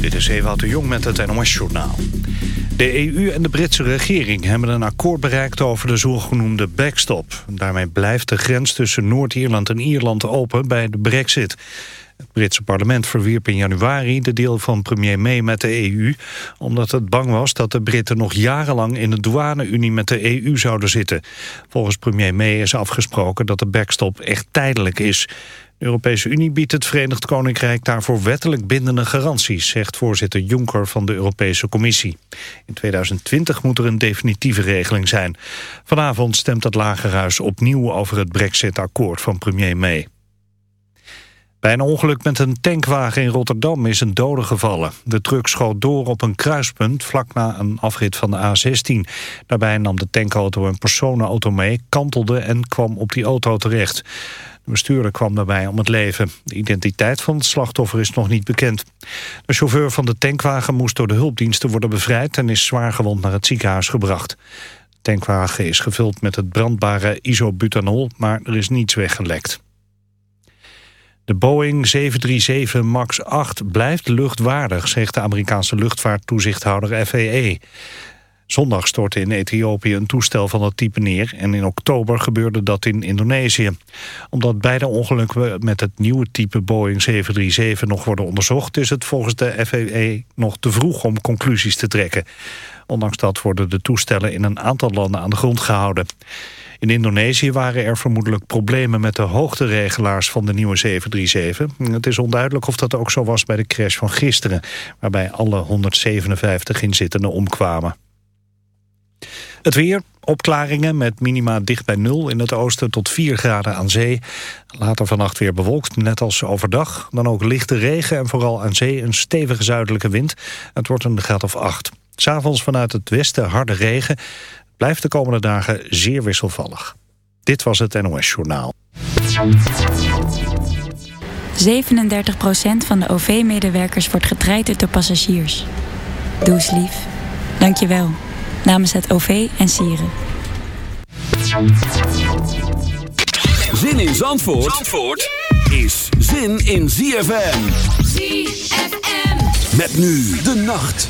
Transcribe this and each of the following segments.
Dit is Ewout de Jong met het NOS-journaal. De EU en de Britse regering hebben een akkoord bereikt over de zogenoemde backstop. Daarmee blijft de grens tussen Noord-Ierland en Ierland open bij de brexit. Het Britse parlement verwierp in januari de deal van premier May met de EU... omdat het bang was dat de Britten nog jarenlang in de douane-unie met de EU zouden zitten. Volgens premier May is afgesproken dat de backstop echt tijdelijk is. De Europese Unie biedt het Verenigd Koninkrijk daarvoor wettelijk bindende garanties, zegt voorzitter Juncker van de Europese Commissie. In 2020 moet er een definitieve regeling zijn. Vanavond stemt het Lagerhuis opnieuw over het brexit-akkoord van premier May. Bij een ongeluk met een tankwagen in Rotterdam is een dode gevallen. De truck schoot door op een kruispunt vlak na een afrit van de A16. Daarbij nam de tankauto een personenauto mee, kantelde en kwam op die auto terecht. De bestuurder kwam daarbij om het leven. De identiteit van het slachtoffer is nog niet bekend. De chauffeur van de tankwagen moest door de hulpdiensten worden bevrijd... en is zwaargewond naar het ziekenhuis gebracht. De tankwagen is gevuld met het brandbare isobutanol... maar er is niets weggelekt. De Boeing 737 MAX 8 blijft luchtwaardig, zegt de Amerikaanse luchtvaarttoezichthouder FAA. Zondag stortte in Ethiopië een toestel van dat type neer... en in oktober gebeurde dat in Indonesië. Omdat beide ongelukken met het nieuwe type Boeing 737 nog worden onderzocht... is het volgens de FAA nog te vroeg om conclusies te trekken. Ondanks dat worden de toestellen in een aantal landen aan de grond gehouden. In Indonesië waren er vermoedelijk problemen met de hoogteregelaars van de nieuwe 737. Het is onduidelijk of dat ook zo was bij de crash van gisteren... waarbij alle 157 inzittenden omkwamen. Het weer, opklaringen met minima dicht bij nul in het oosten tot 4 graden aan zee. Later vannacht weer bewolkt, net als overdag. Dan ook lichte regen en vooral aan zee een stevige zuidelijke wind. Het wordt een graad of 8. S'avonds vanuit het westen harde regen. Blijft de komende dagen zeer wisselvallig. Dit was het NOS Journaal. 37% van de OV-medewerkers wordt getraind door passagiers. Doe lief. Dank je wel namens het OV en Sieren. Zin in Zandvoort, Zandvoort is zin in ZFM. ZFM. Met nu de nacht.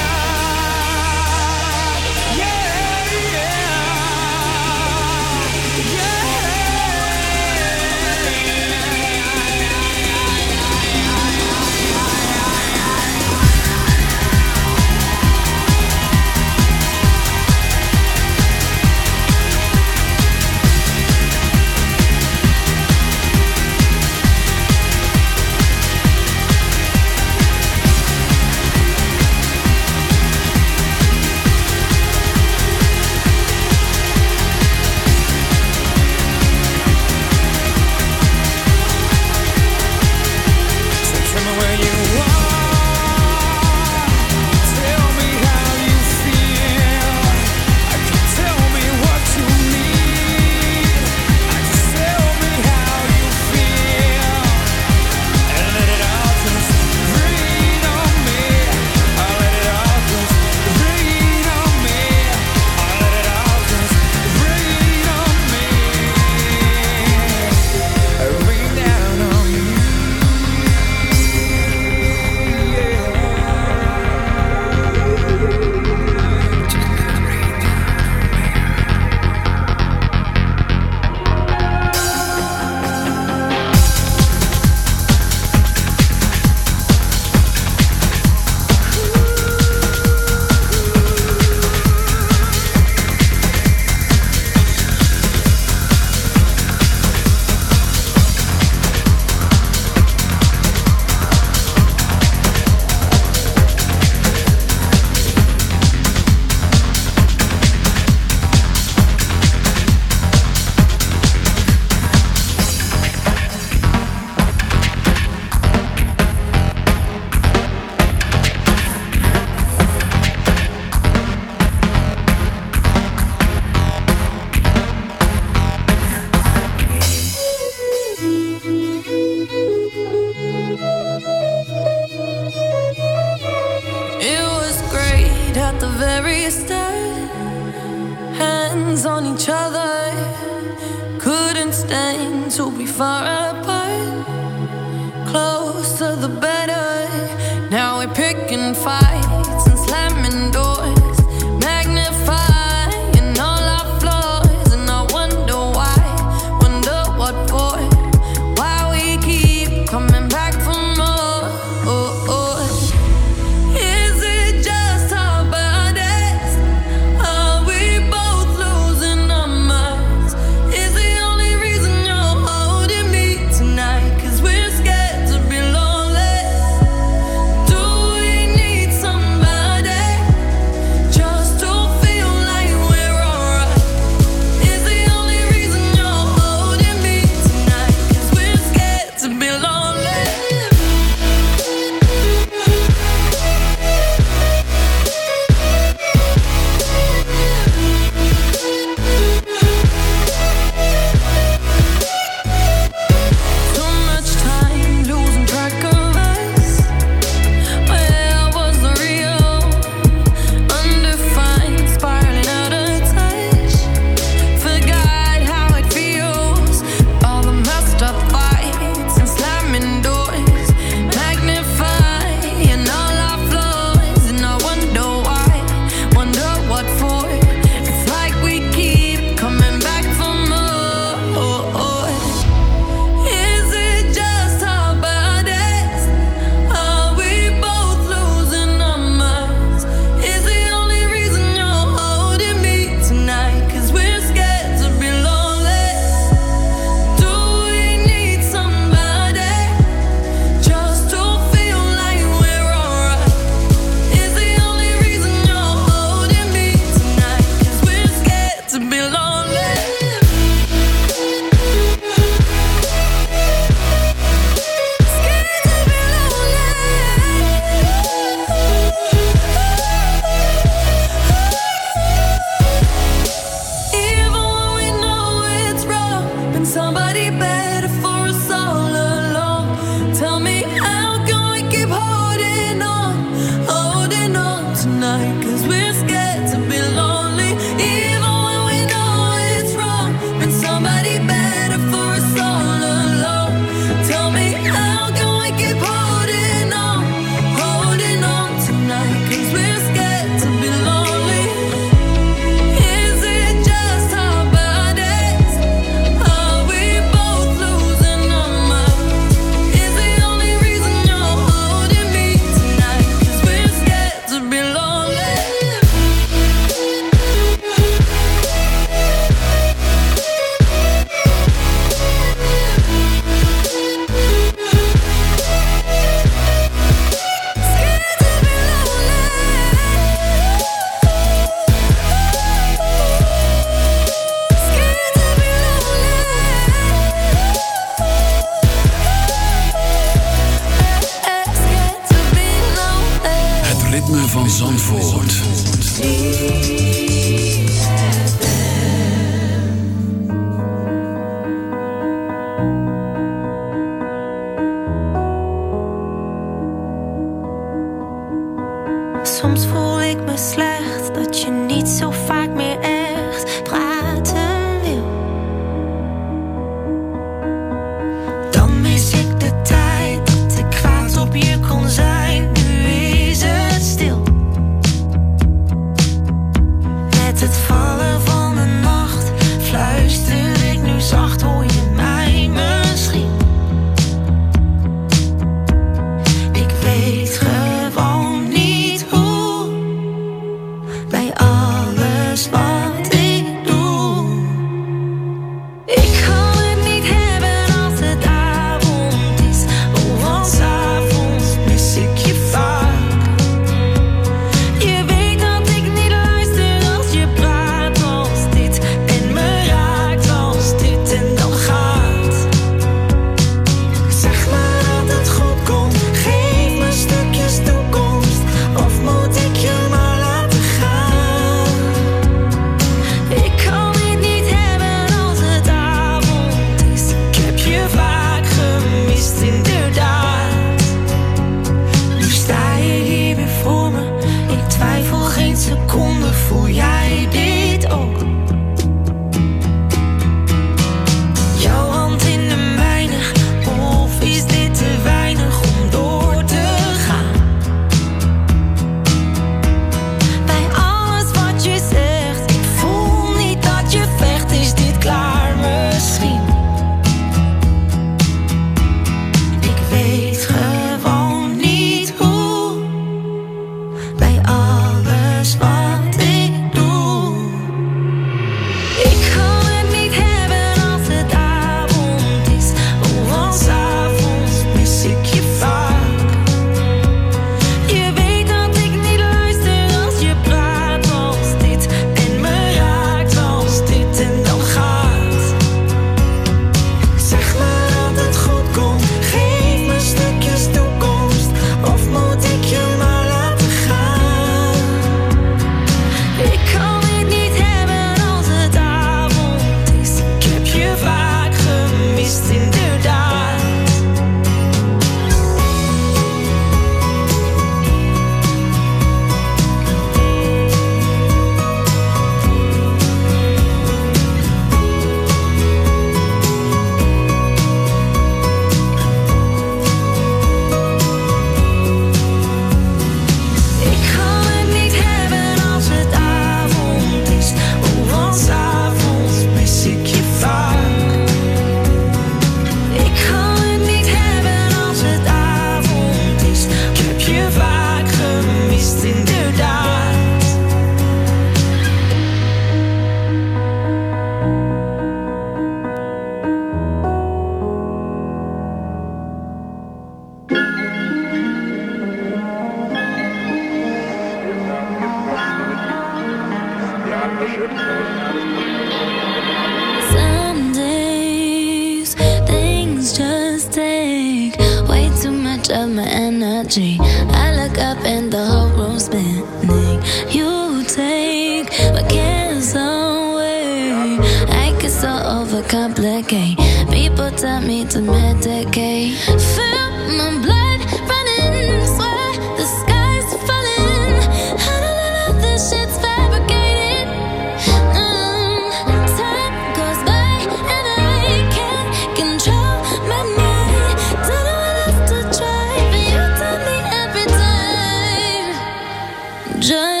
Just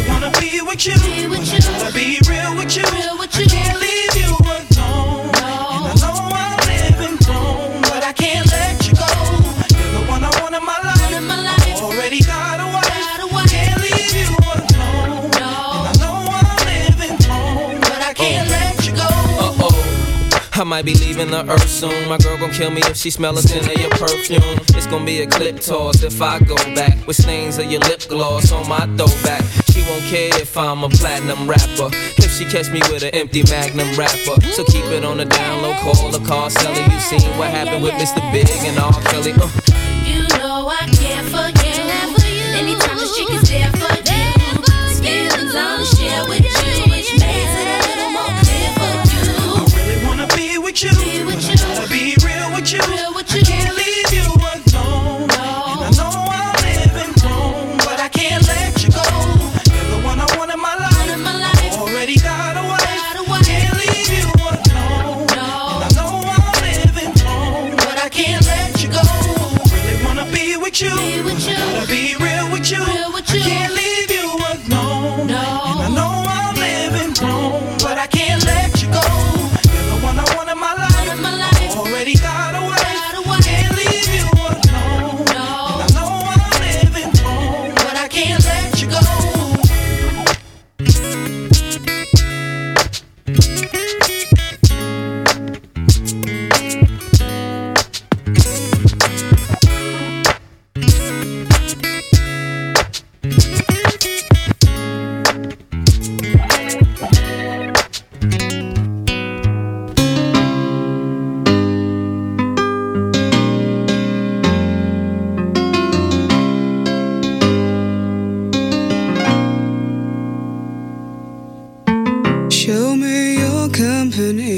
Really wanna be with you. Wanna be real with you. I can't leave you alone. And I know I'm living wrong, but I can't let you go. You're the one I want in my life. Already got a wife. Can't leave you alone. And I know I'm living wrong, but I can't let you go. Uh oh. I might be leaving the earth soon. My girl gon' kill me if she smell a scent of your perfume. It's gon' be a clip toss if I go back with stains of your lip gloss on my throwback. She won't care if I'm a platinum rapper. If she catch me with an empty magnum wrapper. So keep it on the down low, call the car seller. You seen what happened with Mr. Big and R. Kelly. Uh. You know I care for you. Anytime is there for you. Feelings I'll share with you,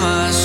too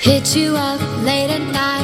Hit you up late at night.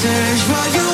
seul joyeux.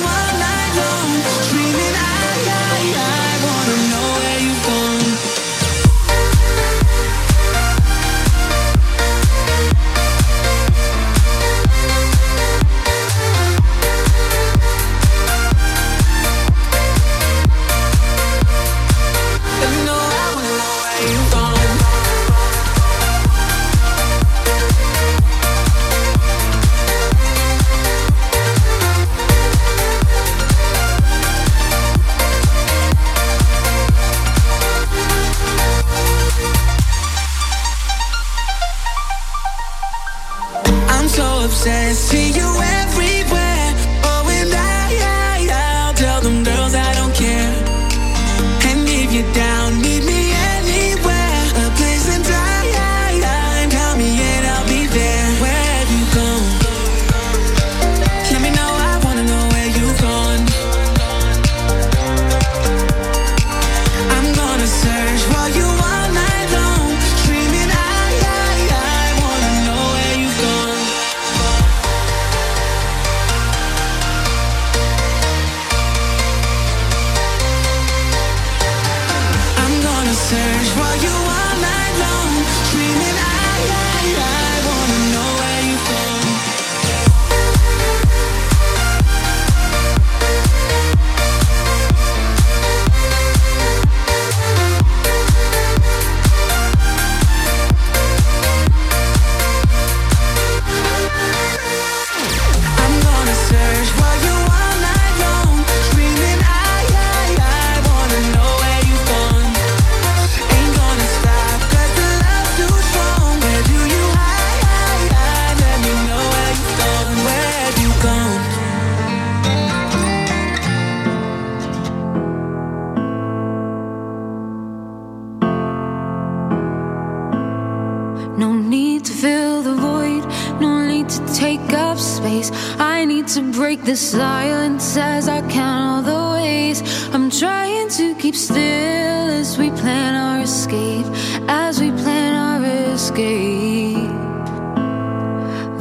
the silence as I count all the ways I'm trying to keep still as we plan our escape, as we plan our escape.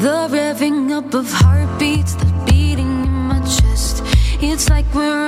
The revving up of heartbeats, the beating in my chest. It's like we're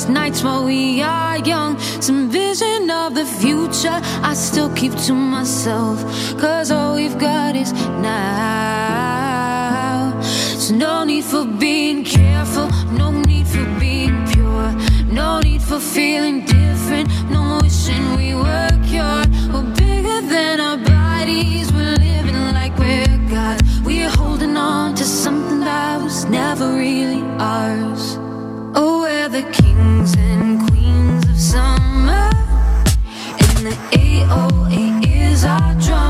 these nights while we are young. Some vision of the future I still keep to myself. Cause all we've got is now. So no need for being careful, no need for being pure, no need for feeling different, no wishing we were cured. We're bigger than our bodies, we're living like we're God. We're holding on to something that was never really. Our drum.